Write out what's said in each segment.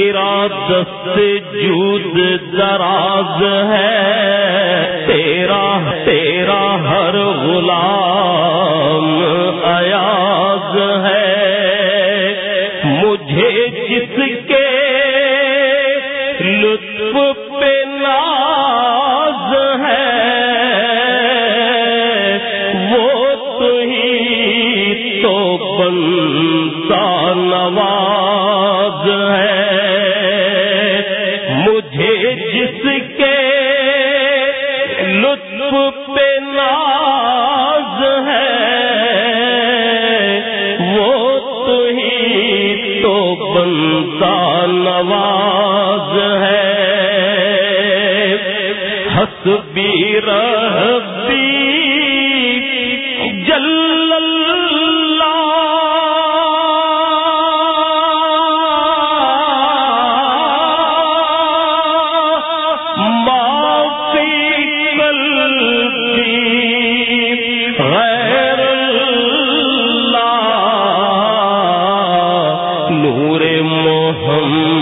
تیرا دست جود دراز ہے تیرا تیرا ہر غلام آیا۔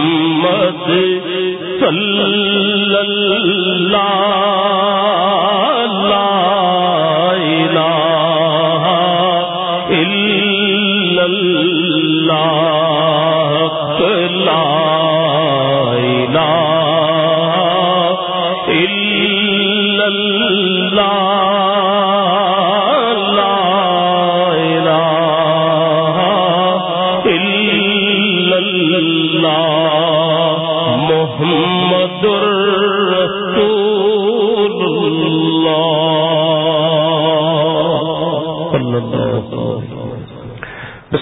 محمد صلی اللہ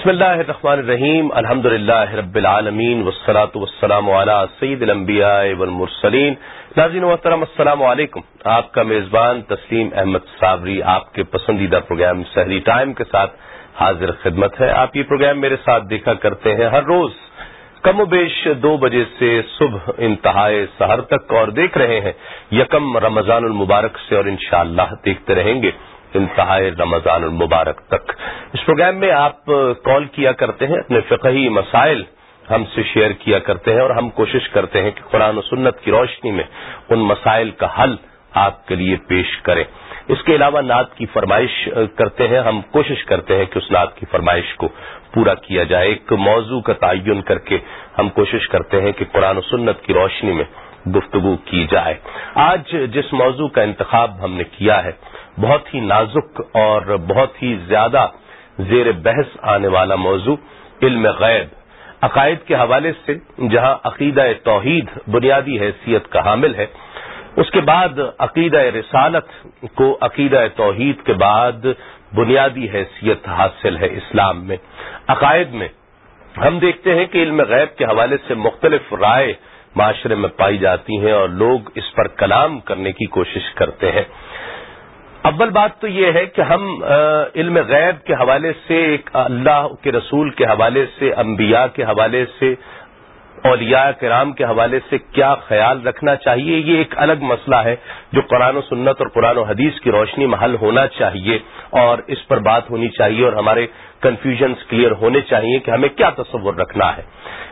بسم اللہ الرحمن الرحیم الحمد للہ رب العالمین، والصلاة والسلام علی سید الانبیاء والمرسلین. ناظرین محترم، السلام علیکم۔ آپ کا میزبان تسلیم احمد صابری آپ کے پسندیدہ پروگرام سحری ٹائم کے ساتھ حاضر خدمت ہے۔ آپ یہ پروگرام میرے ساتھ دیکھا کرتے ہیں ہر روز۔ کم و بیش دو بجے سے صبح انتہائے سحر تک اور دیکھ رہے ہیں۔ یکم رمضان المبارک سے اور انشاءاللہ دیکھتے رہیں گے۔ انتہائے رمضان المبارک تک۔ اس پروگرام میں آپ کال کیا کرتے ہیں، اپنے فقہی مسائل ہم سے شیئر کیا کرتے ہیں اور ہم کوشش کرتے ہیں کہ قرآن و سنت کی روشنی میں ان مسائل کا حل آپ کے لیے پیش کریں۔ اس کے علاوہ نعت کی فرمائش کرتے ہیں، ہم کوشش کرتے ہیں کہ اس نعت کی فرمائش کو پورا کیا جائے۔ ایک موضوع کا تعین کر کے ہم کوشش کرتے ہیں کہ قرآن و سنت کی روشنی میں گفتگو کی جائے۔ آج جس موضوع کا انتخاب ہم نے کیا ہے بہت ہی نازک اور بہت ہی زیادہ زیر بحث آنے والا موضوع علم غیب، عقائد کے حوالے سے، جہاں عقیدہ توحید بنیادی حیثیت کا حامل ہے۔ اس کے بعد عقیدہ رسالت کو عقیدہ توحید کے بعد بنیادی حیثیت حاصل ہے اسلام میں۔ عقائد میں ہم دیکھتے ہیں کہ علم غیب کے حوالے سے مختلف رائے معاشرے میں پائی جاتی ہیں اور لوگ اس پر کلام کرنے کی کوشش کرتے ہیں۔ اول بات تو یہ ہے کہ ہم علم غیب کے حوالے سے، ایک اللہ کے رسول کے حوالے سے، انبیاء کے حوالے سے، اولیاء کرام کے حوالے سے کیا خیال رکھنا چاہیے، یہ ایک الگ مسئلہ ہے جو قرآن و سنت اور قرآن و حدیث کی روشنی میں حل ہونا چاہیے اور اس پر بات ہونی چاہیے اور ہمارے کنفیوژنس کلیئر ہونے چاہیے کہ ہمیں کیا تصور رکھنا ہے۔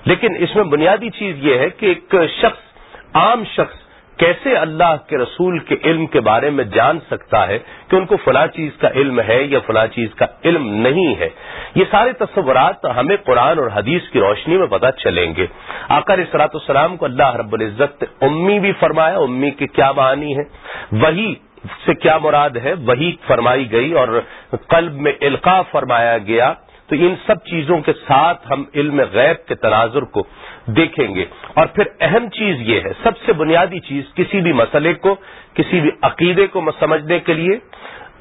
لیکن اس میں بنیادی چیز یہ ہے کہ ایک شخص، عام شخص کیسے اللہ کے رسول کے علم کے بارے میں جان سکتا ہے کہ ان کو فلاں چیز کا علم ہے یا فلاں چیز کا علم نہیں ہے؟ یہ سارے تصورات ہمیں قرآن اور حدیث کی روشنی میں پتہ چلیں گے۔ آکر اصلاۃ السلام کو اللہ رب العزت امی بھی فرمایا، امی کے کیا معنی ہے؟ وہی سے کیا مراد ہے؟ وہی فرمائی گئی اور قلب میں القاع فرمایا گیا۔ تو ان سب چیزوں کے ساتھ ہم علم غیب کے تناظر کو دیکھیں گے۔ اور پھر اہم چیز یہ ہے، سب سے بنیادی چیز کسی بھی مسئلے کو، کسی بھی عقیدے کو سمجھنے کے لیے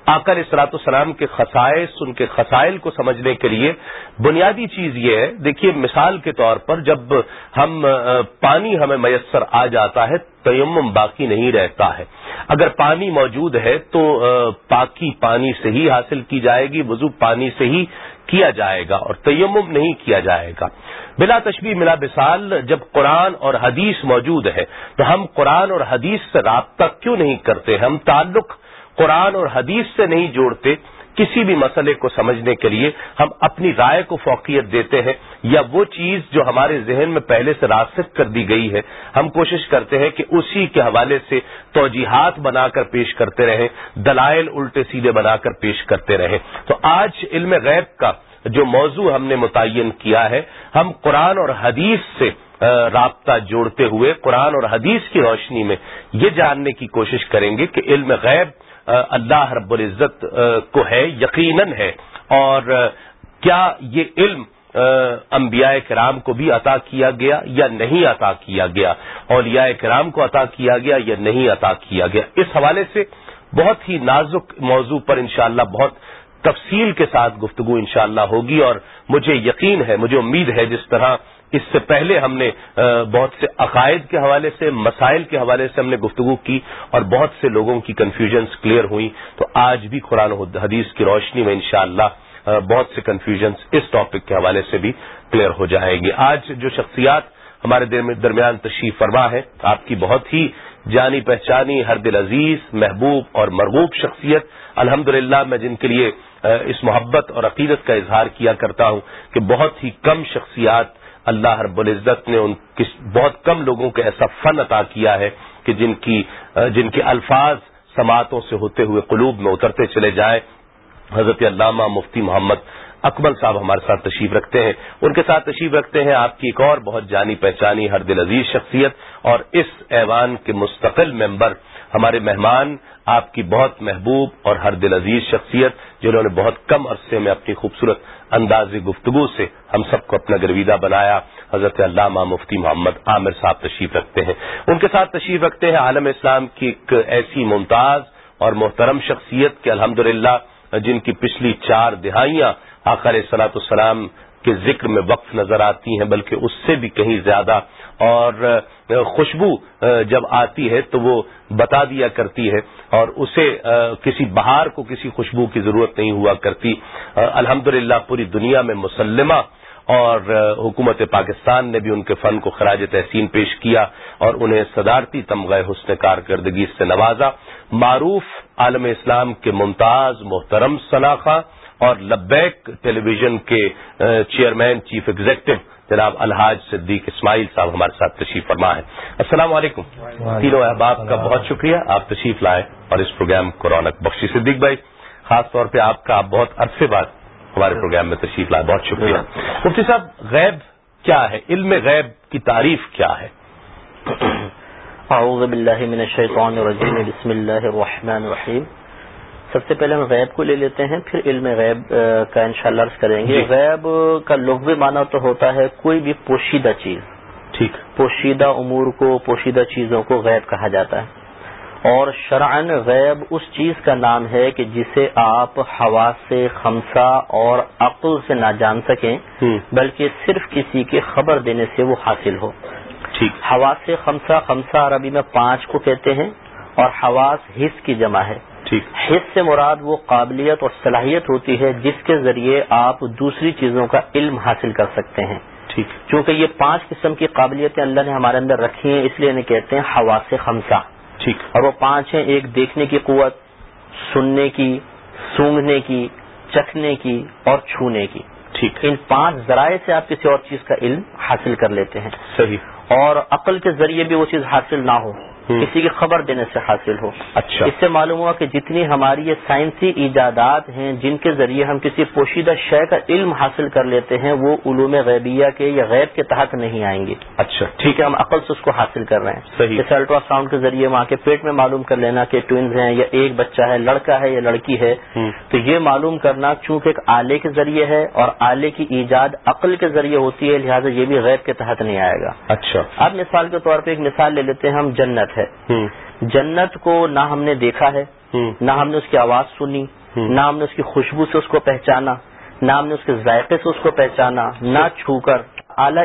آکر اصلاۃ السلام کے خصائص، ان کے خسائل کو سمجھنے کے لیے۔ بنیادی چیز یہ ہے، دیکھیے مثال کے طور پر جب ہم پانی ہمیں میسر آ جاتا ہے، تیمم باقی نہیں رہتا ہے۔ اگر پانی موجود ہے تو پاکی پانی سے ہی حاصل کی جائے گی، وضو پانی سے ہی کیا جائے گا اور تیمم نہیں کیا جائے گا۔ بلا تشبیح ملا مثال، جب قرآن اور حدیث موجود ہے تو ہم قرآن اور حدیث سے رابطہ کیوں نہیں کرتے؟ ہم تعلق قرآن اور حدیث سے نہیں جوڑتے۔ کسی بھی مسئلے کو سمجھنے کے لیے ہم اپنی رائے کو فوقیت دیتے ہیں یا وہ چیز جو ہمارے ذہن میں پہلے سے راسک کر دی گئی ہے، ہم کوشش کرتے ہیں کہ اسی کے حوالے سے توجیحات بنا کر پیش کرتے رہیں، دلائل الٹے سیدھے بنا کر پیش کرتے رہیں۔ تو آج علم غیب کا جو موضوع ہم نے متعین کیا ہے، ہم قرآن اور حدیث سے رابطہ جوڑتے ہوئے، قرآن اور حدیث کی روشنی میں یہ جاننے کی کوشش کریں گے کہ علم غیب اللہ رب العزت کو ہے، یقیناً ہے۔ اور کیا یہ علم انبیاء کرام کو بھی عطا کیا گیا یا نہیں عطا کیا گیا؟ اولیاء کرام کو عطا کیا گیا یا نہیں عطا کیا گیا؟ اس حوالے سے بہت ہی نازک موضوع پر انشاءاللہ بہت تفصیل کے ساتھ گفتگو انشاءاللہ ہوگی اور مجھے یقین ہے، مجھے امید ہے جس طرح اس سے پہلے ہم نے بہت سے عقائد کے حوالے سے، مسائل کے حوالے سے ہم نے گفتگو کی اور بہت سے لوگوں کی کنفیوژنس کلیئر ہوئی تو آج بھی قرآن حدیث کی روشنی میں انشاءاللہ بہت سے کنفیوژنس اس ٹاپک کے حوالے سے بھی کلیئر ہو جائیں گے۔ آج جو شخصیات ہمارے درمیان تشریف فرما ہے، آپ کی بہت ہی جانی پہچانی، ہر دل عزیز، محبوب اور مرغوب شخصیت۔ الحمد میں جن کے لیے اس محبت اور عقیدت کا اظہار کیا کرتا ہوں کہ بہت ہی کم شخصیات اللہ رب العزت نے ان بہت کم لوگوں کو ایسا فن عطا کیا ہے کہ جن کی، جن کے الفاظ سماعتوں سے ہوتے ہوئے قلوب میں اترتے چلے جائیں۔ حضرت علامہ مفتی محمد اکمل صاحب ہمارے ساتھ تشریف رکھتے ہیں۔ ان کے ساتھ تشریف رکھتے ہیں۔ آپ کی ایک اور بہت جانی پہچانی ہر دل عزیز شخصیت اور اس ایوان کے مستقل ممبر ہمارے مہمان، آپ کی بہت محبوب اور ہر دل عزیز شخصیت جنہوں نے بہت کم عرصے میں اپنی خوبصورت اندازی گفتگو سے ہم سب کو اپنا گرویدہ بنایا۔ حضرت علامہ مفتی محمد عامر صاحب تشریف رکھتے ہیں۔ ان کے ساتھ تشریف رکھتے ہیں عالم اسلام کی ایک ایسی ممتاز اور محترم شخصیت کہ الحمد جن کی پچھلی چار دہائیاں آخر صلاحت السلام کے ذکر میں وقف نظر آتی ہیں، بلکہ اس سے بھی کہیں زیادہ۔ اور خوشبو جب آتی ہے تو وہ بتا دیا کرتی ہے۔ اور اسے کسی بہار کو کسی خوشبو کی ضرورت نہیں ہوا کرتی۔ الحمد پوری دنیا میں مسلمہ اور حکومت پاکستان نے بھی ان کے فن کو خراج تحسین پیش کیا اور انہیں صدارتی تمغہ حسن کارکردگی سے نوازا۔ معروف عالم اسلام کے ممتاز، محترم صلاخہ اور لبیک ٹیلی ویژن کے چیئرمین چیف ایگزیکٹو جناب الحاج صدیق اسماعیل صاحب ہمارے ساتھ تشریف فرما ہے السلام علیکم۔ تینوں احباب کا بہت شکریہ۔ آپ تشریف لائیں اور اس پروگرام کو رونق بخشی۔ صدیق بھائی خاص طور پہ آپ کا بہت عرصے بعد ہمارے پروگرام میں تشریف لائے۔ بہت شکریہ۔ مفتی صاحب غیب کیا ہے؟ علم غیب کی تعریف کیا ہے؟ اعوذ باللہ من الشیطان الرجیم۔ بسم اللہ الرحمن الرحیم۔ سب سے پہلے ہم غیب کو لے لیتے ہیں پھر علم غیب کا انشاءاللہ عرض کریں گے۔ جی۔ غیب کا لغوی معنی تو ہوتا ہے کوئی بھی پوشیدہ چیز۔ ٹھیک۔ پوشیدہ امور کو پوشیدہ چیزوں کو غیب کہا جاتا ہے۔ اور شرعن غیب اس چیز کا نام ہے کہ جسے آپ ہوا سے خمسہ اور عقل سے نہ جان سکیں بلکہ صرف کسی کے خبر دینے سے وہ حاصل ہو۔ ہوا سے خمسہ خمسہ عربی میں پانچ کو کہتے ہیں اور حواس حص کی جمع ہے۔ حص سے مراد وہ قابلیت اور صلاحیت ہوتی ہے جس کے ذریعے آپ دوسری چیزوں کا علم حاصل کر سکتے ہیں۔ چونکہ یہ پانچ قسم کی قابلیتیں اللہ نے ہمارے اندر رکھی ہیں اس لیے انہیں کہتے ہیں ہوا سے خمسہ۔ ٹھیک۔ اور وہ پانچ ہیں ایک دیکھنے کی قوت سننے کی سونگنے کی چکھنے کی اور چھونے کی۔ ٹھیک۔ ان پانچ ذرائع سے آپ کسی اور چیز کا علم حاصل کر لیتے ہیں۔ صحیح۔ اور عقل کے ذریعے بھی وہ چیز حاصل نہ ہو۔ کسی کی خبر دینے سے حاصل ہو. اچھا. اس سے معلوم ہوا کہ جتنی ہماری یہ سائنسی ایجادات ہیں جن کے ذریعے ہم کسی پوشیدہ شے کا علم حاصل کر لیتے ہیں وہ علوم غیبیہ کے یا غیب کے تحت نہیں آئیں گے. اچھا. ٹھیک. ہے ہم عقل سے اس کو حاصل کر رہے ہیں. جیسے الٹرا ساؤنڈ کے ذریعے وہاں کے پیٹ میں معلوم کر لینا کہ ٹوئنز ہیں یا ایک بچہ ہے لڑکا ہے یا لڑکی ہے۔ تو یہ معلوم کرنا چونکہ ایک آلے کے ذریعے ہے اور آلے کی ایجاد عقل کے ذریعے ہوتی ہے لہٰذا یہ بھی غیب کے تحت نہیں آئے گا. اچھا. اب مثال کے طور پہ ایک مثال لے لیتے ہیں ہم جنت. ہے۔ ہوں۔ جنت کو نہ ہم نے دیکھا ہے نہ ہم نے اس کی آواز سنی۔ نہ ہم نے اس کی خوشبو سے اس کو پہچانا نہ ہم نے اس کے ذائقے سے اس کو پہچانا نہ چھو کر۔ اعلیٰ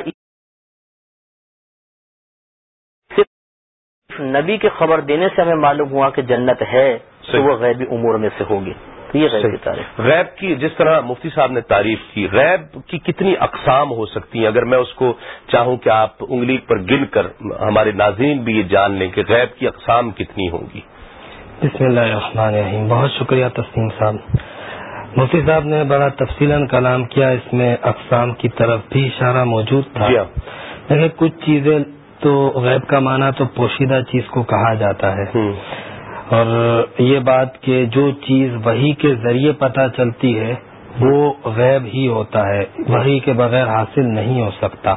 نبی کی خبر دینے سے ہمیں معلوم ہوا کہ جنت ہے تو۔ وہ غیبی امور میں سے ہوگی۔ تو یہ غیبی صحیح۔ تعریف؟ غیب کی جس طرح مفتی صاحب نے تعریف کی غیب کی کتنی اقسام ہو سکتی ہیں؟ اگر میں اس کو چاہوں کہ آپ انگلی پر گن کر ہمارے ناظرین بھی یہ جان لیں کہ غیب کی اقسام کتنی ہوں گی۔ بسم اللہ الرحمن الرحیم۔ بہت شکریہ تسلیم صاحب۔ مفتی صاحب نے بڑا تفصیل کلام کیا اس میں اقسام کی طرف بھی اشارہ موجود تھا۔ جی ہاں۔ دیکھیں کچھ چیزیں تو غیب کا معنی تو پوشیدہ چیز کو کہا جاتا ہے۔ اور یہ بات کہ جو چیز وہی کے ذریعے پتہ چلتی ہے وہ غیب ہی ہوتا ہے وہی کے بغیر حاصل نہیں ہو سکتا۔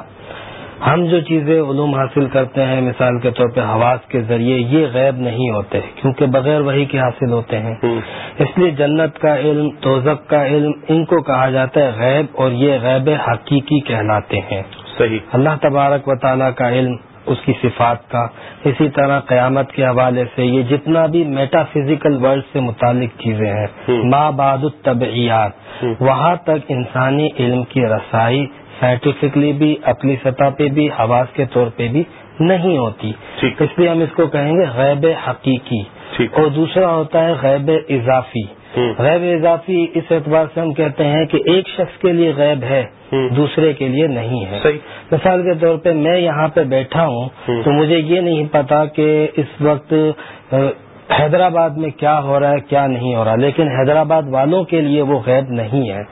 ہم جو چیزیں علوم حاصل کرتے ہیں مثال کے طور پہ حواس کے ذریعے یہ غیب نہیں ہوتے کیونکہ بغیر وہی کے حاصل ہوتے ہیں۔ اس لیے جنت کا علم توزق کا علم ان کو کہا جاتا ہے غیب اور یہ غیب حقیقی کہلاتے ہیں۔ صحیح۔ اللہ تبارک و تعالیٰ کا علم اس کی صفات کا اسی طرح قیامت کے حوالے سے یہ جتنا بھی میٹا فزیکل ورلڈ سے متعلق چیزیں ہیں۔ ما بعد الطبعیات۔ وہاں تک انسانی علم کی رسائی سائنٹیفکلی بھی عقلی سطح پہ بھی حواس کے طور پہ بھی نہیں ہوتی۔ اس لیے ہم اس کو کہیں گے غیب حقیقی۔ اور دوسرا ہوتا ہے غیب اضافی۔ غیب اضافی اس اعتبار سے ہم کہتے ہیں کہ ایک شخص کے لیے غیب ہے۔ دوسرے کے لیے نہیں ہے مثال کے طور پہ میں یہاں پہ بیٹھا ہوں۔ تو مجھے یہ نہیں پتا کہ اس وقت حیدرآباد میں کیا ہو رہا ہے کیا نہیں ہو رہا لیکن حیدرآباد والوں کے لیے وہ غیب نہیں ہے۔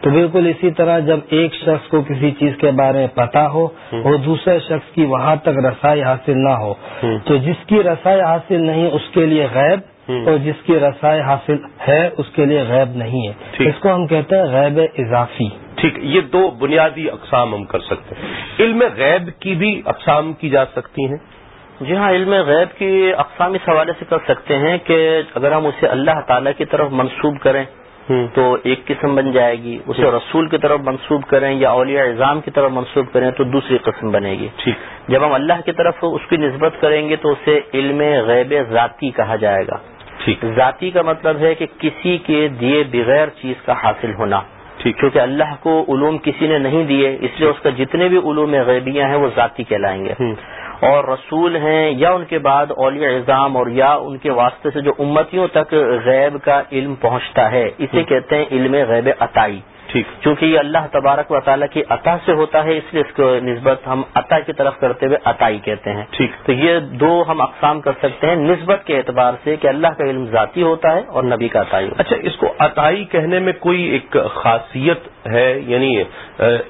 تو بالکل اسی طرح جب ایک شخص کو کسی چیز کے بارے میں پتا ہو۔ اور دوسرے شخص کی وہاں تک رسائی حاصل نہ ہو۔ تو جس کی رسائی حاصل نہیں اس کے لیے غیب اور جس کی رسائی حاصل ہے اس کے لیے غیب نہیں ہے۔ اس کو ہم کہتے ہیں غیب اضافی۔ ٹھیک یہ دو بنیادی اقسام ہم کر سکتے ہیں۔ علم غیب کی بھی اقسام کی جا سکتی ہیں؟ جی ہاں علم غیب کی اقسام اس حوالے سے کر سکتے ہیں کہ اگر ہم اسے اللہ تعالیٰ کی طرف منسوب کریں تو ایک قسم بن جائے گی۔ اسے رسول کی طرف منسوب کریں یا اولیاء اعظام کی طرف منسوب کریں تو دوسری قسم بنے گی۔ ٹھیک۔ جب ہم اللہ کی طرف اس کی نسبت کریں گے تو اسے علم غیب ذاتی کہا جائے گا۔ ذاتی کا مطلب ہے کہ کسی کے دیے بغیر چیز کا حاصل ہونا۔ ٹھیک۔ کیونکہ اللہ کو علوم کسی نے نہیں دیے اس لیے اس کا جتنے بھی علوم غیبیاں ہیں وہ ذاتی کہلائیں گے۔ اور رسول ہیں یا ان کے بعد اولیاء اعظام اور یا ان کے واسطے سے جو امتیوں تک غیب کا علم پہنچتا ہے اسے کہتے ہیں علم غیب عطائی۔ ٹھیک چونکہ یہ اللہ تبارک و تعالیٰ کی عطا سے ہوتا ہے اس لیے اس کو نسبت ہم عطا کی طرف کرتے ہوئے عطائی کہتے ہیں۔ ٹھیک تو یہ دو ہم اقسام کر سکتے ہیں نسبت کے اعتبار سے کہ اللہ کا علم ذاتی ہوتا ہے اور نبی کا عطائی ہوتا اچھا اس کو عطائی کہنے میں کوئی ایک خاصیت ہے؟ یعنی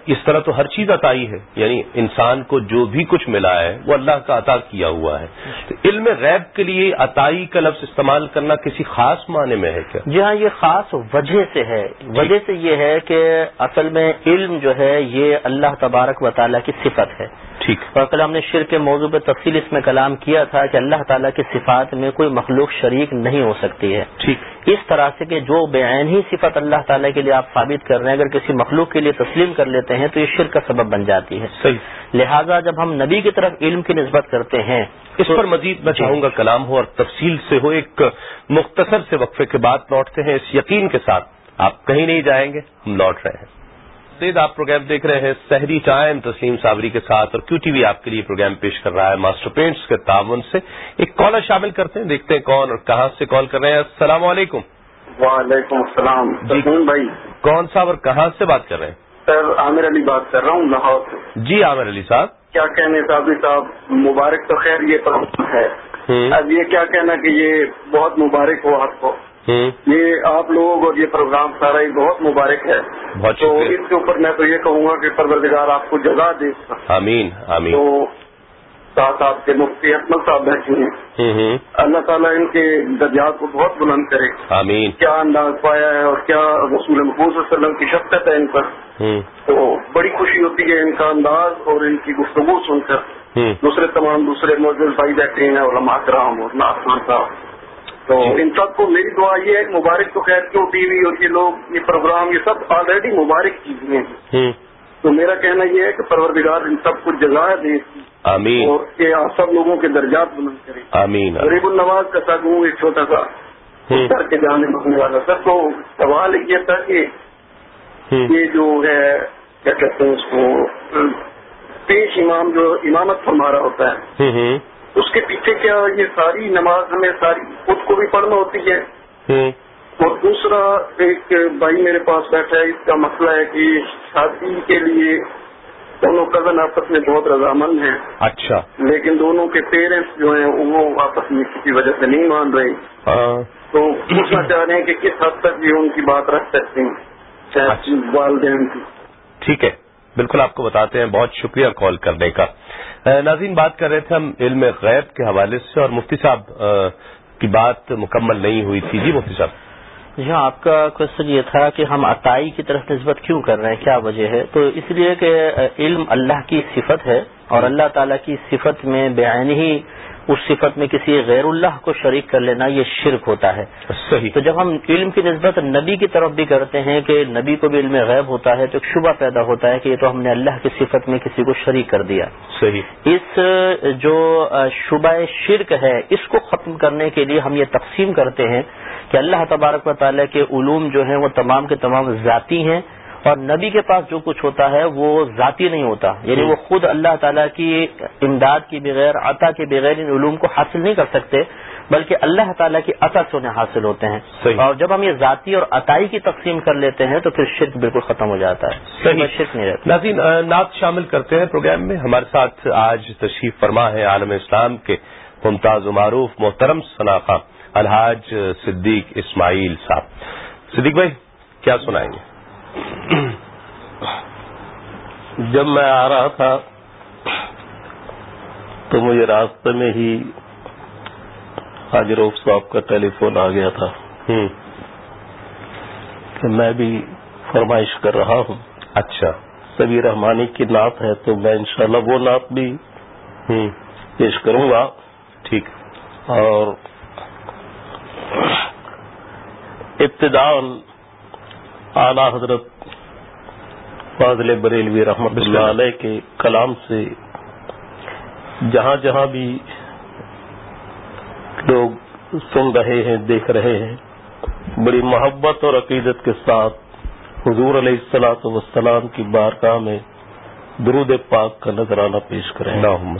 اس طرح تو ہر چیز عطائی ہے۔ یعنی انسان کو جو بھی کچھ ملا ہے وہ اللہ کا عطا کیا ہوا ہے۔ تو علم غیب کے لیے عطائی کا لفظ استعمال کرنا کسی خاص معنی میں ہے کیا؟ جی ہاں یہ خاص وجہ سے ہے۔ وجہ سے یہ ہے کہ اصل میں علم جو ہے یہ اللہ تبارک و تعالیٰ کی صفت ہے۔ ٹھیک۔ اور کل ہم نے شر کے موضوع پہ تفصیل اس میں کلام کیا تھا کہ اللہ تعالیٰ کی صفات میں کوئی مخلوق شریک نہیں ہو سکتی ہے۔ ٹھیک۔ اس طرح سے کہ جو بے عین ہی صفت اللہ تعالیٰ کے لیے آپ ثابت کر رہے ہیں اگر کسی مخلوق کے لیے تسلیم کر لیتے ہیں تو یہ شرک کا سبب بن جاتی ہے۔ صحیح۔ لہٰذا جب ہم نبی کی طرف علم کی نسبت کرتے ہیں اس پر مزید میں چاہوں گا کلام ہو اور تفصیل سے ہو ایک مختصر سے وقفے کے بعد لوٹتے ہیں اس یقین کے ساتھ۔ آپ کہیں نہیں جائیں گے ہم لوٹ رہے ہیں۔ سید آپ پروگرام دیکھ رہے ہیں سحری ٹائم تسلیم صابری کے ساتھ اور کیو ٹی وی آپ کے لیے پروگرام پیش کر رہا ہے۔ ماسٹر پینٹس کے تعاون سے ایک کالر شامل کرتے ہیں دیکھتے ہیں کون اور کہاں سے کال کر رہے ہیں۔ السلام علیکم۔ وعلیکم السلام۔ جی۔ تسلیم بھائی۔ کون صاحب اور کہاں سے بات کر رہے ہیں؟ سر عامر علی بات کر رہا ہوں لاہور سے۔ جی عامر علی صاحب۔ کیا کہنے صاحب صاحب مبارک تو خیر یہ پروگرام ہے۔ اب یہ کیا کہنا کہ یہ بہت مبارک ہو آپ کو۔ یہ آپ لوگ اور یہ پروگرام سارا ہی بہت مبارک ہے۔ بہت تو اس کے اوپر میں تو یہ کہوں گا کہ پروردگار آپ کو جگہ دے۔ آمین آمین۔ تو ساتھ آپ کے مفتی اکمل صاحب بیٹھے ہیں اللہ تعالیٰ ان کے درجات کو بہت بلند کرے۔ آمین۔ کیا انداز پایا ہے اور کیا رسول محبوب صلی اللہ علیہ وسلم کی شفقت ہے ان پر؟ تو بڑی خوشی ہوتی ہے ان کا انداز اور ان کی گفتگو سن کر۔ دوسرے تمام دوسرے موجود بھائی بیٹھے ہیں علماء کرام اور آسمان صاحب۔ تو ان سب کو میری دعا یہ ہے کہ مبارک تو خیر کیوں ٹی وی اور یہ لوگ یہ پروگرام یہ سب آلریڈی مبارک چیزیں ہیں۔ تو میرا کہنا یہ ہے کہ پروردگار ان سب کو جزائے دے۔ آمین۔ اور یہ آپ سب لوگوں کے درجات بلند کرے۔ آمین۔ غریب النواز کا سگ ہوں ایک چھوٹا سا کر کے جانے بننے والا۔ سر تو سوال یہ تھا کہ یہ جو ہے کیا کہتے ہیں اس کو پیش امام جو امامت فرما رہا ہوتا ہے اس کے پیچھے کیا یہ ساری نماز ہمیں ساری خود کو بھی پڑھنا ہوتی ہے؟ اور دوسرا ایک بھائی میرے پاس بیٹھا ہے اس کا مسئلہ ہے کہ شادی کے لیے دونوں کزن آپس میں بہت رضامند ہیں۔ اچھا۔ لیکن دونوں کے پیرنٹس جو ہیں وہ آپس میں کسی وجہ سے نہیں مان رہے۔ ہاں۔ تو پوچھنا چاہ رہے ہیں کہ کس حد تک یہ ان کی بات رکھ سکتے ہیں؟ اچھا۔ والدین کی۔ ٹھیک ہے۔ بالکل آپ کو بتاتے ہیں، بہت شکریہ کال کرنے کا۔ ناظرین، بات کر رہے تھے ہم علم غیب کے حوالے سے اور مفتی صاحب کی بات مکمل نہیں ہوئی تھی۔ جی مفتی صاحب۔ جی ہاں آپ کا کوشچن یہ تھا کہ ہم عطائی کی طرف نسبت کیوں کر رہے ہیں؟ کیا وجہ ہے؟ تو اس لیے کہ علم اللہ کی صفت ہے اور اللہ تعالیٰ کی صفت میں بےآ ہی اس صفت میں کسی غیر اللہ کو شریک کر لینا یہ شرک ہوتا ہے۔ صحیح۔ تو جب ہم علم کی نسبت نبی کی طرف بھی کرتے ہیں کہ نبی کو بھی علم غیب ہوتا ہے تو ایک شبہ پیدا ہوتا ہے کہ یہ تو ہم نے اللہ کی صفت میں کسی کو شریک کر دیا۔ صحیح۔ اس جو شبہ شرک ہے اس کو ختم کرنے کے لیے ہم یہ تقسیم کرتے ہیں کہ اللہ تبارک و تعالیٰ کے علوم جو ہیں وہ تمام کے تمام ذاتی ہیں۔ اور نبی کے پاس جو کچھ ہوتا ہے وہ ذاتی نہیں ہوتا یعنی وہ خود اللہ تعالیٰ کی امداد کے بغیر عطا کے بغیر ان علوم کو حاصل نہیں کر سکتے بلکہ اللہ تعالیٰ کی عطا سے انہیں حاصل ہوتے ہیں۔ صحیح. اور جب ہم یہ ذاتی اور عطائی کی تقسیم کر لیتے ہیں تو پھر شرک بالکل ختم ہو جاتا ہے۔ صحیح. شرک نہیں رہتا۔ ناظرین نعت شامل کرتے ہیں پروگرام میں۔ ہمارے ساتھ آج تشریف فرما ہے عالم اسلام کے ممتاز و معروف محترم صنافہ الحاج صدیق اسماعیل صاحب۔ صدیق بھائی کیا سنائیں گے؟ جب میں آ رہا تھا تو مجھے راستے میں ہی حاج روف صاحب کا ٹیلی فون آ گیا تھا۔ کہ میں بھی فرمائش کر رہا ہوں۔ اچھا۔ سبھی رحمانی کی نعت ہے تو میں انشاءاللہ وہ نعت بھی پیش کروں گا۔ ٹھیک۔ اور ابتدا اعلی حضرت فاضل بریلوی رحمت اللہ اللہ۔ علیہ کے کلام سے جہاں جہاں بھی لوگ سن رہے ہیں دیکھ رہے ہیں بڑی محبت اور عقیدت کے ساتھ حضور علیہ السلاط وسلام کی بارگاہ میں درود پاک کا نذرانہ پیش کریں اللہم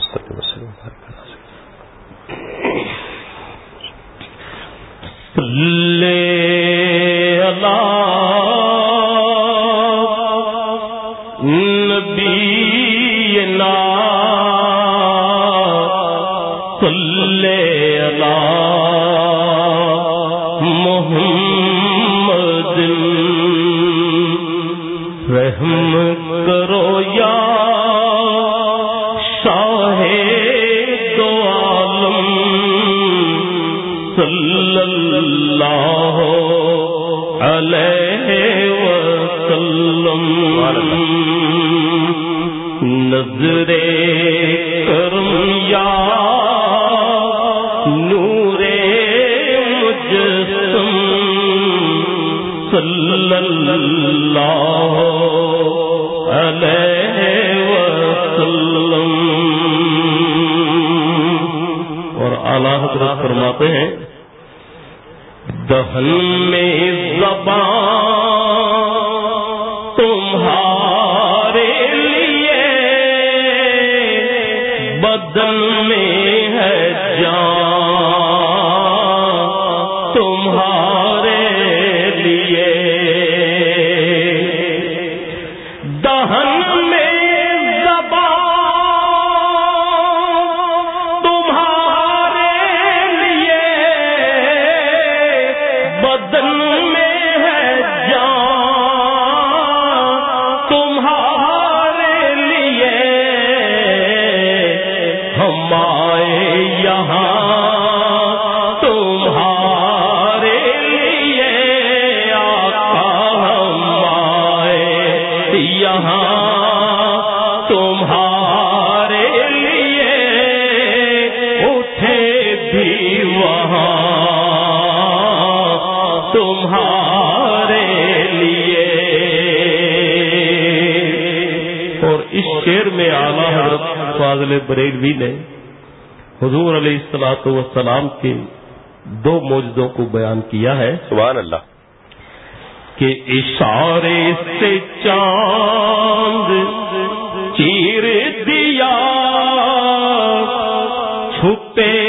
نظر کرم یا نور مجسم. صلی اللہ علیہ وسلم. اور اعلی حضرت فرماتے ہیں، دہن میں زبان یہاں تمہارے لیے اٹھے بھی وہاں تمہارے لیے۔ اور اس شیر میں آنا حضرت فاضل بریلوی نے حضور علیہ السلاط وسلام کے دو موجودوں کو بیان کیا ہے۔ سبحان اللہ۔ کہ اشارے سے چاند چیر دیا چھپے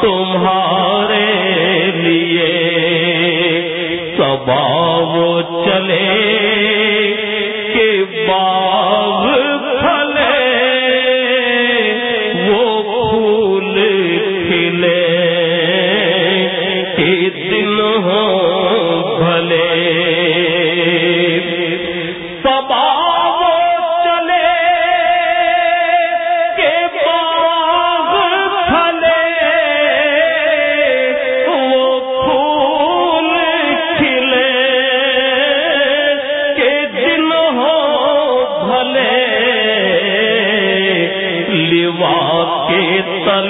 تمہارے لیے سباب چلے۔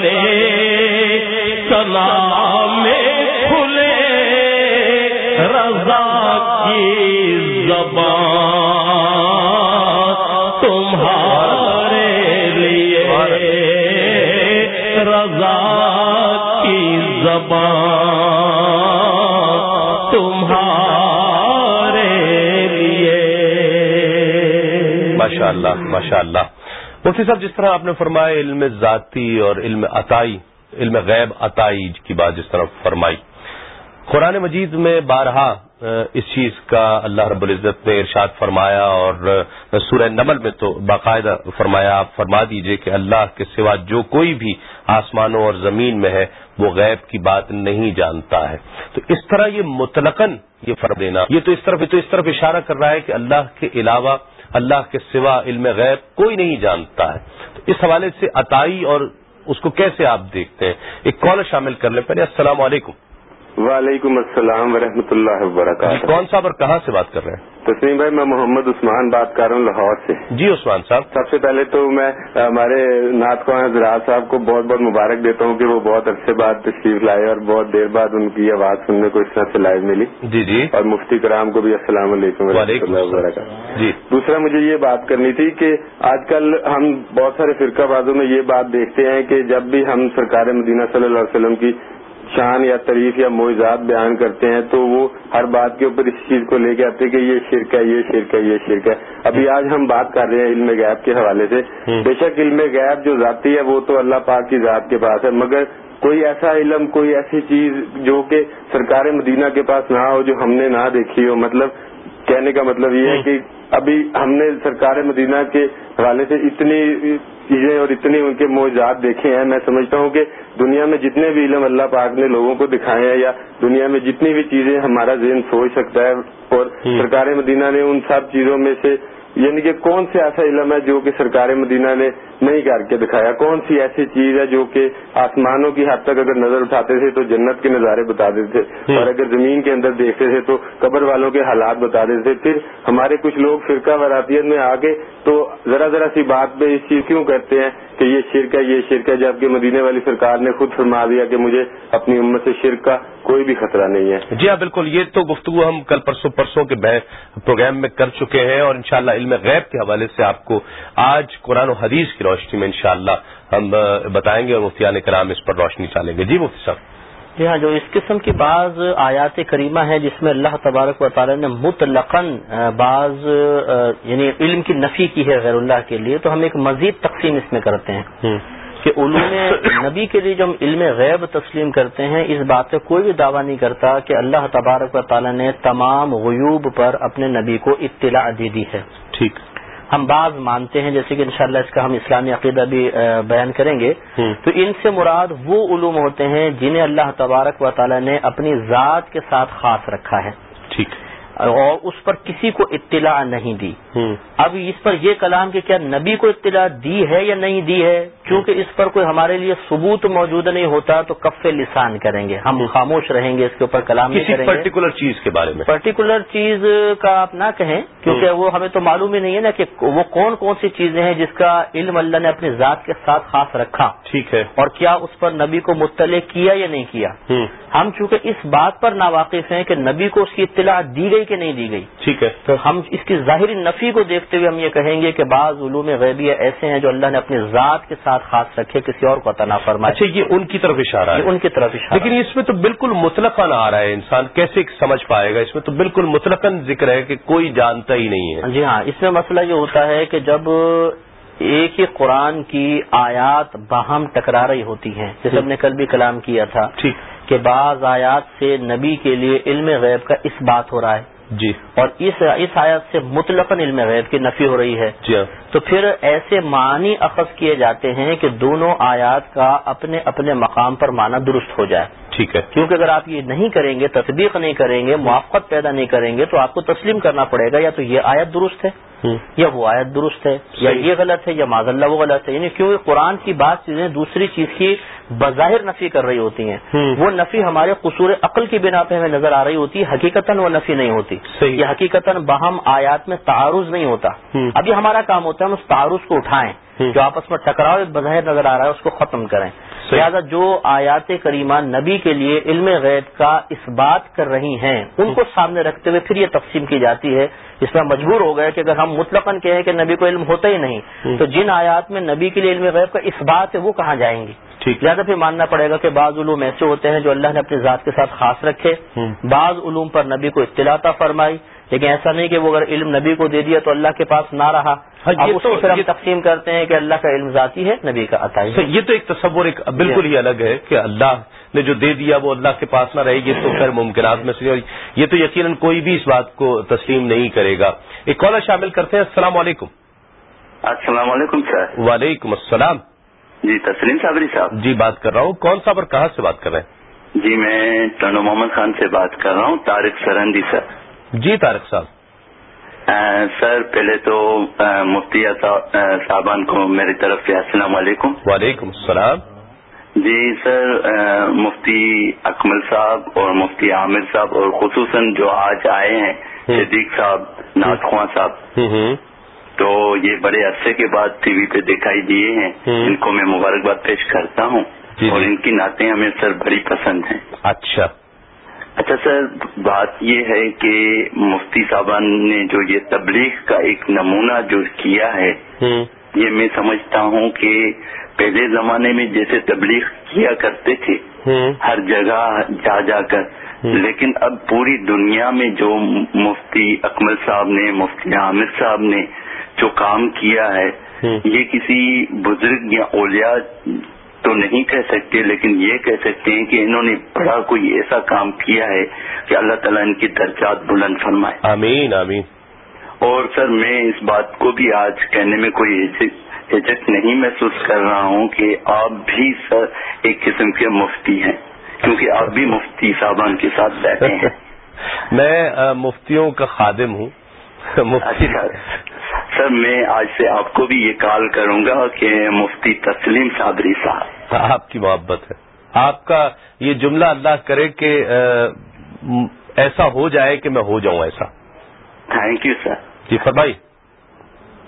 رے کلا میں کھلے رضا کی زبان تمہارے لیے رضا کی زبان تمہارے لیے ماشاء اللہ ماشاء اللہ مفتی صاحب، جس طرح آپ نے فرمایا علم ذاتی اور علم عطائی، علم غیب عطائی کی بات جس طرح فرمائی۔ قرآن مجید میں بارہا اس چیز کا اللہ رب العزت نے ارشاد فرمایا اور سورہ نمل میں تو باقاعدہ فرمایا، آپ فرما دیجیے کہ اللہ کے سوا جو کوئی بھی آسمانوں اور زمین میں ہے، وہ غیب کی بات نہیں جانتا ہے۔ تو اس طرح یہ متلقن یہ فرق دینا، یہ تو اس طرف تو اس طرف اشارہ کر رہا ہے کہ اللہ کے علاوہ اللہ کے سوا علم غیب کوئی نہیں جانتا ہے۔ تو اس حوالے سے عطائی اور اس کو کیسے آپ دیکھتے ہیں؟ ایک کال شامل کر لیں۔ پہلے السلام علیکم۔ وعلیکم السلام ورحمۃ اللہ وبرکاتہ۔ کون صاحب اور کہاں سے بات کر رہے ہیں؟ تسلیم بھائی میں محمد عثمان بات کر رہا ہوں لاہور سے۔ جی عثمان صاحب۔ سب سے پہلے تو میں ہمارے نعت خواہ حضرات صاحب کو بہت بہت مبارک دیتا ہوں کہ وہ بہت عرصے بعد تشریف لائے اور بہت دیر بعد ان کی آواز سننے کو اس طرح سے لائیو ملی۔ جی جی۔ اور مفتی کرام کو بھی السلام علیکم و اللہ وبرکاتہ۔ جی۔ دوسرا مجھے یہ بات کرنی تھی کہ آج کل ہم بہت سارے فرقہ بازوں میں یہ بات دیکھتے ہیں کہ جب بھی ہم سرکار مدینہ صلی اللہ علیہ وسلم کی شان یا تعریف یا معیزات بیان کرتے ہیں تو وہ ہر بات کے اوپر اس چیز کو لے کے آتے کہ یہ شرک ہے یہ شرک ہے یہ شرک ہے۔ ابھی آج ہم بات کر رہے ہیں علم غیب کے حوالے سے۔ بے شک علم غیب جو ذاتی ہے وہ تو اللہ پاک کی ذات کے پاس ہے مگر کوئی ایسا علم کوئی ایسی چیز جو کہ سرکار مدینہ کے پاس نہ ہو جو ہم نے نہ دیکھی ہو۔ مطلب کہنے کا مطلب یہ ہے کہ ابھی ہم نے سرکار مدینہ کے حوالے سے اتنی چیزیں اور اتنی ان کے موجات دیکھے ہیں میں سمجھتا ہوں کہ دنیا میں جتنے بھی علم اللہ پاک نے لوگوں کو دکھائے ہیں یا دنیا میں جتنی بھی چیزیں ہمارا ذہن سوچ سکتا ہے اور سرکار مدینہ نے ان سب چیزوں میں سے یعنی کہ کون سے ایسا علم ہے جو کہ سرکار مدینہ نے نہیں کر کے دکھایا۔ کون سی ایسی چیز ہے جو کہ آسمانوں کی حد تک اگر نظر اٹھاتے تھے تو جنت کے نظارے بتا دیتے تھے اور اگر زمین کے اندر دیکھتے تھے تو قبر والوں کے حالات بتا دیتے تھے۔ پھر ہمارے کچھ لوگ فرقہ وراتیت میں آگے تو ذرا ذرا سی بات پہ اس چیز کیوں کرتے ہیں کہ یہ شرک ہے یہ شرک ہے جبکہ مدینے والی سرکار نے خود فرما دیا کہ مجھے اپنی امت سے شرک کا کوئی بھی خطرہ نہیں ہے۔ جی ہاں بالکل۔ یہ تو گفتگو ہم کل پرسوں پرسوں کے پروگرام میں کر چکے ہیں اور انشاءاللہ علم غیب کے حوالے سے آپ کو آج قرآن و حدیث کی روشنی میں انشاءاللہ ہم بتائیں گے اور مفتیان کرام اس پر روشنی ڈالیں گے۔ جی مفتی صاحب۔ جی ہاں جو اس قسم کی بعض آیات کریمہ ہیں جس میں اللہ تبارک و تعالی نے متلقن بعض یعنی علم کی نفی کی ہے غیر اللہ کے لیے تو ہم ایک مزید تقسیم اس میں کرتے ہیں۔ کہ علوم نبی کے لیے جو ہم علم غیب تسلیم کرتے ہیں اس بات سے کوئی بھی دعویٰ نہیں کرتا کہ اللہ تبارک و تعالی نے تمام غیوب پر اپنے نبی کو اطلاع دے دی ہے۔ ٹھیک۔ ہم بعض مانتے ہیں جیسے کہ انشاءاللہ اس کا ہم اسلامی عقیدہ بھی بیان کریں گے۔ تو ان سے مراد وہ علوم ہوتے ہیں جنہیں اللہ تبارک و تعالی نے اپنی ذات کے ساتھ خاص رکھا ہے۔ ٹھیک۔ اور اس پر کسی کو اطلاع نہیں دی۔ اب اس پر یہ کلام کہ کیا نبی کو اطلاع دی ہے یا نہیں دی ہے؟ کیونکہ اس پر کوئی ہمارے لیے ثبوت موجود نہیں ہوتا تو کف لسان کریں گے۔ ہم خاموش رہیں گے اس کے اوپر کلام کسی پرٹیکولر چیز کے بارے میں۔ پرٹیکولر چیز کا آپ نہ کہیں کیونکہ وہ ہمیں تو معلوم ہی نہیں ہے نا کہ وہ کون کون سی چیزیں ہیں جس کا علم اللہ نے اپنی ذات کے ساتھ خاص رکھا۔ ٹھیک ہے۔ اور کیا اس پر نبی کو مطلع کیا یا نہیں کیا؟ ہم چونکہ اس بات پر ناواقف ہیں کہ نبی کو اس کی اطلاع دی گئی کہ نہیں دی گئی۔ ٹھیک ہے۔ تو ہم اس کی ظاہری نفی کو دیکھتے ہوئے ہم یہ کہیں گے کہ بعض علوم غیبیہ ایسے ہیں جو اللہ نے اپنی ذات کے ساتھ خاص رکھے کسی اور کو تنا فرمائے اچھا یہ ان کی طرف اشارہ ہے۔ ان کی طرف اشارہ لیکن اس میں تو بالکل مطلق آ رہا ہے انسان کیسے سمجھ پائے گا؟ اس میں تو بالکل مطلق ذکر ہے کہ کوئی جانتا ہی نہیں ہے۔ جی ہاں اس میں مسئلہ یہ ہوتا ہے کہ جب ایک ہی قرآن کی آیات باہم ٹکرا رہی ہوتی ہیں جیسے ہم نے کل بھی کلام کیا تھا ٹھیک۔ کہ بعض آیات سے نبی کے لیے علم غیب کا اس بات ہو رہا ہے۔ جی۔ اور اس اس آیت سے مطلق علم غیب کی نفی ہو رہی ہے۔ جی ہاں۔ تو پھر ایسے معنی اخذ کیے جاتے ہیں کہ دونوں آیات کا اپنے اپنے مقام پر معنی درست ہو جائے۔ ٹھیک ہے۔ کیونکہ اگر آپ یہ نہیں کریں گے تصدیق نہیں کریں گے موافقت پیدا نہیں کریں گے تو آپ کو تسلیم کرنا پڑے گا یا تو یہ آیت درست ہے؟ یا وہ آیت درست ہے یا یہ غلط ہے یا معذ اللہ وہ غلط ہے۔ یعنی کیونکہ قرآن کی بات چیزیں دوسری چیز کی بظاہر نفی کر رہی ہوتی ہیں۔ وہ نفی ہمارے قصور عقل کی بنا پہ ہمیں نظر آ رہی ہوتی ہے حقیقت وہ نفی نہیں ہوتی۔ یہ حقیقت باہم آیات میں تعارض نہیں ہوتا۔ اب یہ ہمارا کام ہوتا ہے ہم اس تعارض کو اٹھائیں۔ جو آپس میں ٹکراؤ بظاہر نظر آ رہا ہے اس کو ختم کریں۔ لہٰذا جو آیات کریمہ نبی کے لیے علم غیب کا اس بات کر رہی ہیں ان کو سامنے رکھتے ہوئے پھر یہ تقسیم کی جاتی ہے اس میں مجبور ہو گئے کہ اگر ہم مطلق کہیں کہ نبی کو علم ہوتا ہی نہیں تو جن آیات میں نبی کے لیے علم غیب کا اس بات ہے وہ کہاں جائیں گی؟ لہٰذا پھر ماننا پڑے گا کہ بعض علوم ایسے ہوتے ہیں جو اللہ نے اپنی ذات کے ساتھ خاص رکھے بعض علوم پر نبی کو اطلاع فرمائی لیکن ایسا نہیں کہ وہ اگر علم نبی کو دے دیا تو اللہ کے پاس نہ رہا۔ ہاں، پھر ہم تقسیم کرتے ہیں کہ اللہ کا علم ذاتی ہے نبی کا عطائی یہ تو ایک تصور ایک بالکل ہی الگ ہے کہ اللہ نے جو دے دیا وہ اللہ کے پاس نہ رہے گی تو خیر ممکنات میں سے یہ تو یقیناً کوئی بھی اس بات کو تسلیم نہیں کرے گا۔ ایک کالر شامل کرتے ہیں السلام علیکم۔ السلام علیکم سر۔ وعلیکم السلام۔ جی تسلیم صابری صاحب۔ جی بات کر رہا ہوں۔ کون سا اور کہاں سے بات کر رہے ہیں؟ جی میں ٹنو محمد خان سے بات کر رہا ہوں طارق سرندی سر۔ جی طارق صاحب۔ سر پہلے تو مفتی صاحبان کو میری طرف سے السلام علیکم۔ وعلیکم السلام۔ جی سر مفتی اکمل صاحب اور مفتی عامر صاحب اور خصوصاً جو آج آئے ہیں صدیق صاحب ناخواں صاحب۔ تو یہ بڑے عرصے کے بعد ٹی وی پہ دکھائی دیے ہیں۔ ان کو میں مبارکباد پیش کرتا ہوں جی، اور جی۔ ان کی نعتیں ہمیں سر بڑی پسند ہیں۔ اچھا۔ اچھا سر بات یہ ہے کہ مفتی صاحبان نے جو یہ تبلیغ کا ایک نمونہ جو کیا ہے یہ میں سمجھتا ہوں کہ پہلے زمانے میں جیسے تبلیغ کیا کرتے تھے ہر جگہ جا جا کر۔ لیکن اب پوری دنیا میں جو مفتی اکمل صاحب نے مفتی عامر صاحب نے جو کام کیا ہے یہ کسی بزرگ یا اولیاء تو نہیں کہہ سکتے لیکن یہ کہہ سکتے ہیں کہ انہوں نے بڑا کوئی ایسا کام کیا ہے کہ اللہ تعالیٰ ان کی درجات بلند فرمائے۔ آمین آمین۔ اور سر میں اس بات کو بھی آج کہنے میں کوئی ہچک نہیں محسوس کر رہا ہوں کہ آپ بھی سر ایک قسم کے مفتی ہیں کیونکہ آپ بھی مفتی صاحبان کے ساتھ بیٹھے ہیں۔ میں مفتیوں کا خادم ہوں۔ مفتی۔ سر میں آج سے آپ کو بھی یہ کال کروں گا کہ مفتی تسلیم صابری صاحب۔ آپ کی محبت ہے۔ آپ کا یہ جملہ اللہ کرے کہ ایسا ہو جائے کہ میں ہو جاؤں ایسا۔ تھینک یو سر جی فرمائی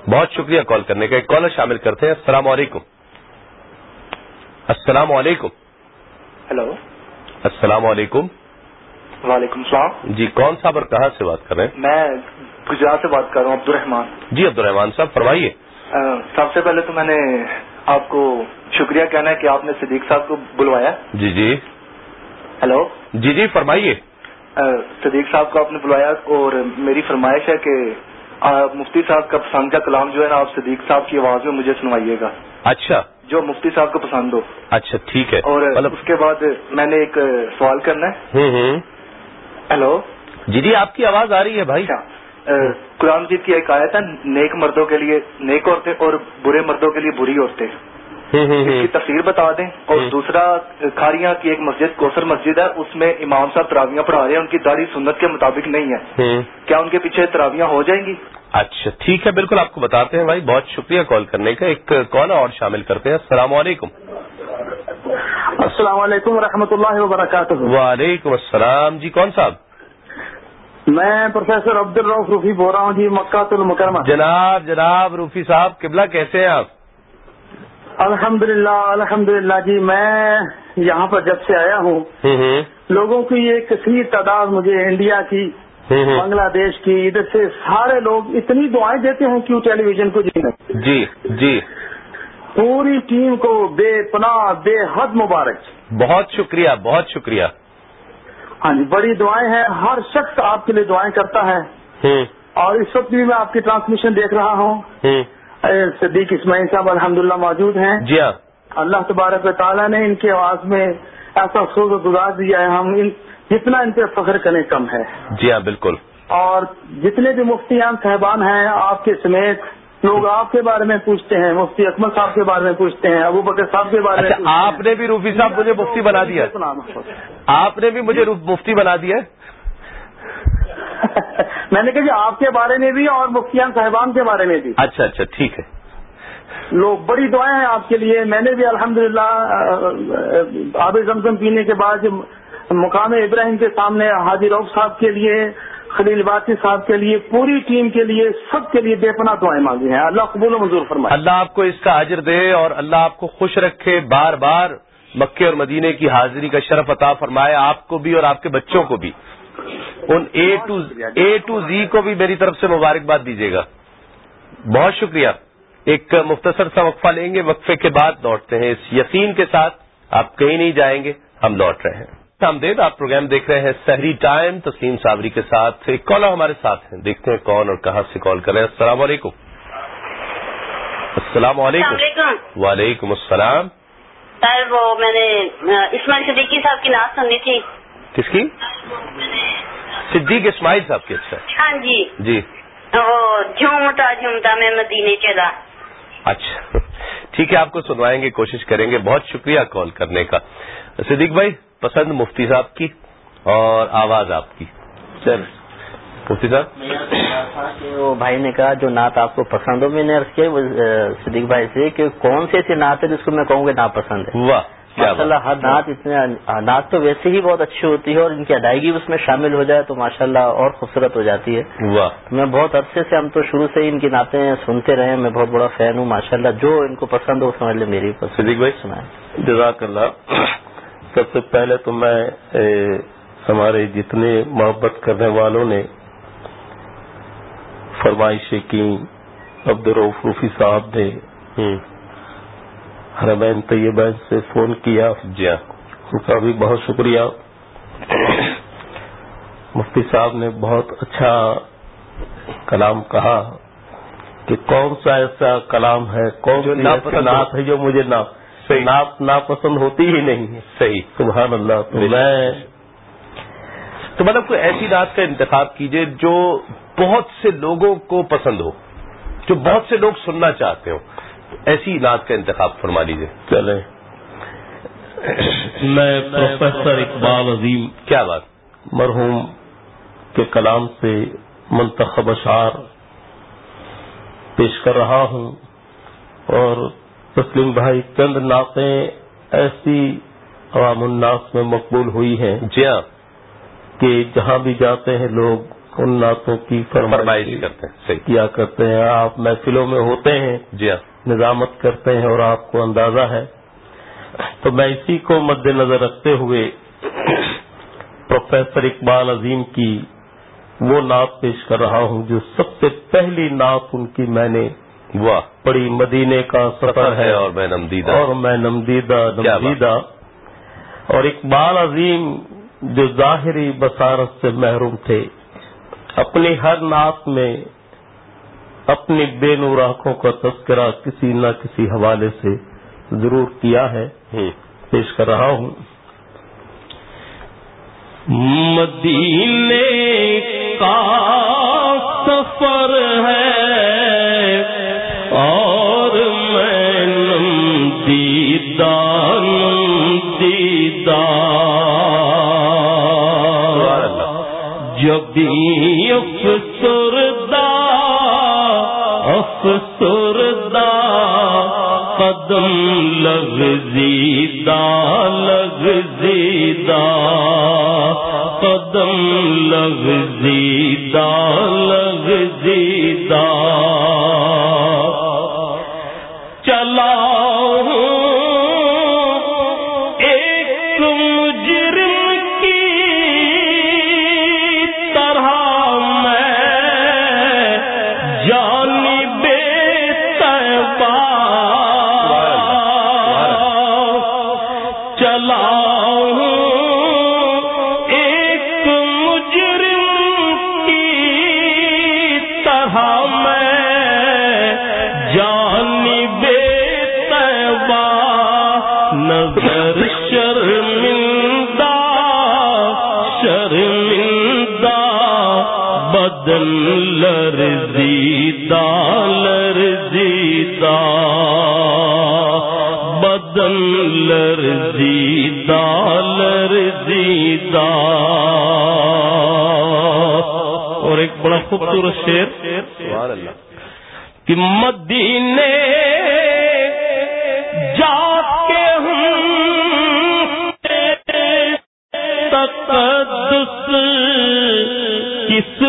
بہت شکریہ کال کرنے کا۔ ایک کالر شامل کرتے ہیں۔ السلام علیکم۔ السلام علیکم۔ ہلو۔ السلام علیکم۔ وعلیکم السلام۔ جی کون صاحب اور کہاں سے بات کر رہے ہیں؟ میں گجرات سے بات کر رہا ہوں عبد الرحمان جی عبد الرحمان صاحب فرمائیے۔ سب سے پہلے تو میں نے آپ کو شکریہ کہنا ہے کہ آپ نے صدیق صاحب کو بلوایا۔ جی جی۔ ہیلو۔ جی جی فرمائیے۔ صدیق صاحب کو آپ نے بلایا اور میری فرمائش ہے کہ مفتی صاحب کا پسند کا کلام جو ہے نا آپ صدیق صاحب کی آواز میں مجھے سنوائیے گا۔ اچھا۔ جو مفتی صاحب کو پسند ہو۔ اچھا ٹھیک ہے۔ اور مطلب اس کے بعد میں نے ایک سوال کرنا ہے۔ ہیلو۔ جی جی آپ کی آواز آ رہی ہے بھائی۔ اچھا۔ قرآن مجید کی ایک آیت ہے نیک مردوں کے لیے نیک عورتیں اور برے مردوں کے لیے بری عورتیں۔ اس کی تفصیل بتا دیں۔ اور۔ دوسرا کھاریاں کی ایک مسجد کوسر مسجد ہے اس میں امام صاحب تراویاں پڑھا رہے ہیں ان کی داڑھی سنت کے مطابق نہیں ہے۔ کیا ان کے پیچھے تراویاں ہو جائیں گی؟ اچھا ٹھیک ہے بالکل آپ کو بتاتے ہیں بھائی۔ بہت شکریہ کال کرنے کا۔ ایک کال اور شامل کرتے ہیں۔ السلام علیکم۔ السلام علیکم ورحمۃ اللہ وبرکاتہ۔ وعلیکم السلام۔ جی کون صاحب؟ میں پروفیسر عبد الروف روفی بول رہا ہوں جی مکہ المکرمہ جناب جناب روفی صاحب قبلہ کیسے ہیں آپ؟ الحمد للہ الحمد للہ جی میں یہاں پر جب سے آیا ہوں لوگوں کی یہ کثیر تعداد مجھے انڈیا کی۔ بنگلہ دیش کی ادھر سے سارے لوگ اتنی دعائیں دیتے ہیں کیوں ٹیلی ویژن کو جی جی جی۔ پوری ٹیم کو بے پناہ بے حد مبارک۔ بہت شکریہ بہت شکریہ۔ ہاں جی بڑی دعائیں ہیں۔ ہر شخص آپ کے لیے دعائیں کرتا ہے۔ اور اس وقت بھی میں آپ کی ٹرانسمیشن دیکھ رہا ہوں۔ صدیق اسماعیل صاحب الحمدللہ موجود ہیں۔ جی ہاں۔ اللہ تبارک و تعالیٰ نے ان کی آواز میں ایسا سوز و گزار دیا ہے ہم ان جتنا ان پہ فخر کریں کم ہے۔ جی ہاں بالکل۔ اور جتنے بھی مفتیان صاحبان ہیں آپ کے سمیت لوگ آپ کے بارے میں پوچھتے ہیں مفتی اکمل صاحب کے بارے میں پوچھتے ہیں ابو بکر صاحب کے بارے میں اچھا۔ آپ نے بھی روفی صاحب مجھے مفتی بنا دیا آپ نے بھی مجھے مفتی بنا دیا؟ میں نے کہا جی آپ کے بارے میں بھی اور مفتیان صاحبان کے بارے میں بھی اچھا اچھا ٹھیک ہے لوگ بڑی دعائیں ہیں آپ کے لیے میں نے بھی الحمدللہ آب زمزم پینے کے بعد مقام ابراہیم کے سامنے حاجی روف صاحب کے لیے خلیل باتی صاحب کے لیے پوری ٹیم کے لیے سب کے لیے بے پناہ دعائیں مانگی ہیں۔ اللہ قبول و منظور فرمائے۔ اللہ آپ کو اس کا اجر دے اور اللہ آپ کو خوش رکھے بار بار۔ مکے اور مدینے کی حاضری کا شرف عطا فرمائے آپ کو بھی اور آپ کے بچوں کو بھی۔ ان اے ٹو اے ٹو زی کو بھی میری طرف سے مبارکباد دیجیے گا۔ بہت شکریہ۔ ایک مختصر سا وقفہ لیں گے۔ وقفے کے بعد لوٹتے ہیں۔ اس یقین کے ساتھ آپ کہیں نہیں جائیں گے۔ ہم لوٹ رہے ہیں۔ آمدید آپ پروگرام دیکھ رہے ہیں سحری ٹائم تسلیم صابری کے ساتھ۔ ایک کالر ہمارے ساتھ ہیں۔ دیکھتے ہیں کون اور کہاں سے کال کر رہے ہیں۔ السلام علیکم۔ السلام علیکم۔ علیکم۔ وعلیکم السلام۔ سر وہ میں نے اسماعیل صدیقی صاحب کی نعت سننی تھی۔ کس کی؟ صدیق اسماعیل صاحب کی اچھا۔ ہاں جی۔ جی۔ وہ جھومتا جھومتا میں مدینے چلا۔ اچھا۔ ٹھیک ہے آپ کو سنوائیں گے کوشش کریں گے۔ بہت شکریہ کال کرنے کا۔ صدیق بھائی پسند مفتی صاحب کی اور آواز آپ کی۔ چل مفتی صاحب؟ وہ بھائی نے کہا جو نعت آپ کو پسند ہو میں نے عرض کیا وہ صدیق بھائی سے کہ کون سی ایسی نعت ہے جس کو میں کہوں گا ناپسند ہے؟ واہ ماشاء اللہ ہر نعت اتنے نعت تو ویسے ہی بہت اچھی ہوتی ہے اور ان کی ادائیگی اس میں شامل ہو جائے تو ماشاء اللہ اور خوبصورت ہو جاتی ہے۔ واہ۔ میں بہت عرصے سے ہم تو شروع سے ہی ان کی نعتیں سنتے رہے ہیں میں بہت بڑا فین ہوں ماشاء اللہ جو ان کو پسند ہو سمجھ لیں میری پسند۔ صدیق بھائی سنائیں۔ جزاک اللہ۔ سب سے پہلے تو میں ہمارے جتنے محبت کرنے والوں نے فرمائشیں کی عبد الروف روفی صاحب نے حرمین طیبین سے فون کیا۔ جی ہاں۔ ان کا بھی بہت شکریہ۔ مفتی صاحب نے بہت اچھا کلام کہا کہ کون سا ایسا کلام ہے کون سی۔ نعت ہے جو مجھے نا صحیح۔ ناپ ناپسند ہوتی ہی نہیں ہے. صحیح. سبحان اللہ. تو۔ میں تو مطلب کوئی ایسی نعت کا انتخاب کیجیے جو بہت سے لوگوں کو پسند ہو جو بہت سے لوگ سننا چاہتے ہو ایسی نعت کا انتخاب فرما لیجیے چلے میں پروفیسر اقبال عظیم کیا بات؟ مرحوم کے کلام سے منتخب اشعار پیش کر رہا ہوں اور تسلیم بھائی چند نعتیں ایسی عوام الناس میں مقبول ہوئی ہیں۔ جی ہاں۔ کہ جہاں بھی جاتے ہیں لوگ ان نعتوں کی فرمائش کرتے ہیں صحیح۔ کیا کرتے ہیں۔ آپ محفلوں میں ہوتے ہیں جی ہاں۔ نظامت کرتے ہیں اور آپ کو اندازہ ہے۔ تو میں اسی کو مد نظر رکھتے ہوئے پروفیسر اقبال عظیم کی وہ نعت پیش کر رہا ہوں جو سب سے پہلی نعت ان کی میں نے واہ۔ پڑی مدینے کا سفر ہے۔ اور میں نمدیدہ۔ اور میں نمدیدہ؟ نمدیدہ۔ اور اقبال عظیم جو ظاہری بصارت سے محروم تھے اپنی ہر نعت میں اپنی بے نور آنکھوں کا تذکرہ کسی نہ کسی حوالے سے ضرور کیا ہے۔ پیش کر رہا ہوں۔ مدینے کا بدن لرزیدہ لرزیدہ بدن لرزیدہ لرزیدہ اور ایک بڑا خوبصورت شعر کہ مدینے جا کے ہم تقدس کس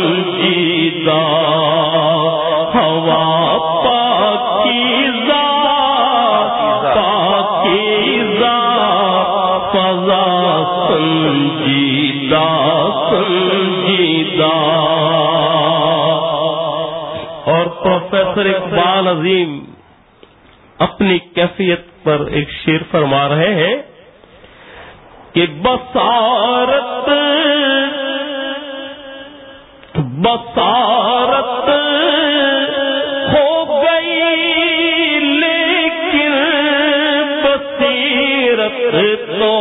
سنجیدہ ہوا پاکیزہ پاکیزہ، فضا سنجیدہ سنجیدہ۔ اور پروفیسر اقبال عظیم اپنی کیفیت پر ایک شیر فرما رہے ہیں کہ بسارت بسارت ہو گئی، لیکن بصیرت تو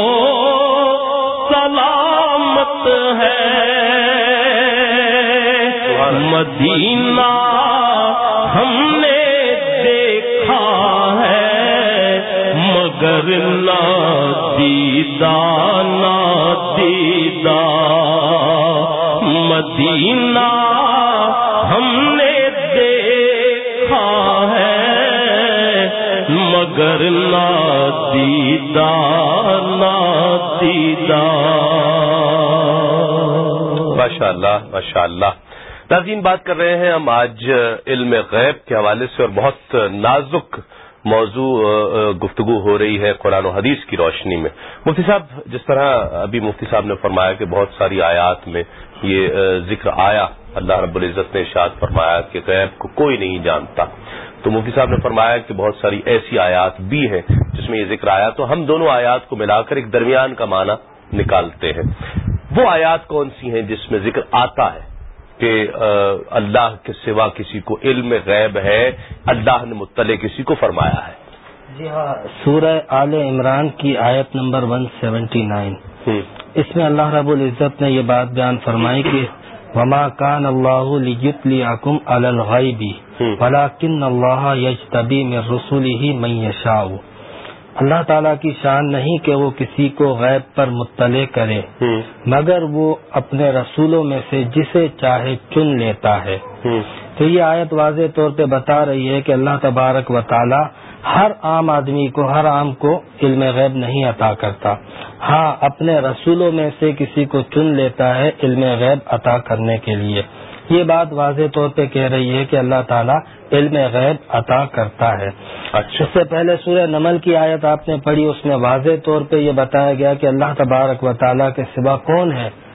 سلامت ہے۔ مدینہ ہم نے دیکھا ہے، مگر نہ دیدہ نہ دیدہ مدینہ ہم نے دیکھا ہے، مگر نہ دیدہ نہ دیدہ ماشاء اللہ ماشاء اللہ ناظرین، بات کر رہے ہیں ہم آج علم غیب کے حوالے سے اور بہت نازک موضوع گفتگو ہو رہی ہے قرآن و حدیث کی روشنی میں۔ مفتی صاحب، جس طرح ابھی مفتی صاحب نے فرمایا کہ بہت ساری آیات میں یہ ذکر آیا، اللہ رب العزت نے اشاد فرمایا کہ غیب کو کوئی نہیں جانتا۔ تو مفتی صاحب نے فرمایا کہ بہت ساری ایسی آیات بھی ہیں جس میں یہ ذکر آیا۔ تو ہم دونوں آیات کو ملا کر ایک درمیان کا معنی نکالتے ہیں۔ وہ آیات کون سی ہیں جس میں ذکر آتا ہے؟ کہ اللہ کے سوا کسی کو علم غیب ہے اللہ نے مطلع کسی کو فرمایا ہے۔ جی ہاں سورہ آل عمران کی آیت نمبر 179 اس میں اللہ رب العزت نے یہ بات بیان فرمائی کہ وما کان اللہ لیکم الغیبی ولاکن اللہ یجتبی من ہی من یشاء اللہ تعالیٰ کی شان نہیں کہ وہ کسی کو غیب پر مطلع کرے مگر وہ اپنے رسولوں میں سے جسے چاہے چن لیتا ہے۔ تو یہ آیت واضح طور پہ بتا رہی ہے کہ اللہ تبارک و تعالی ہر عام آدمی کو ہر عام کو علم غیب نہیں عطا کرتا۔ ہاں اپنے رسولوں میں سے کسی کو چن لیتا ہے علم غیب عطا کرنے کے لیے۔ یہ بات واضح طور پہ کہہ رہی ہے کہ اللہ تعالیٰ علم غیب عطا کرتا ہے۔ اچھا۔ اس سے پہلے سورہ نمل کی آیت آپ نے پڑھی اس میں واضح طور پہ یہ بتایا گیا کہ اللہ تبارک و تعالیٰ کے سوا کون ہے۔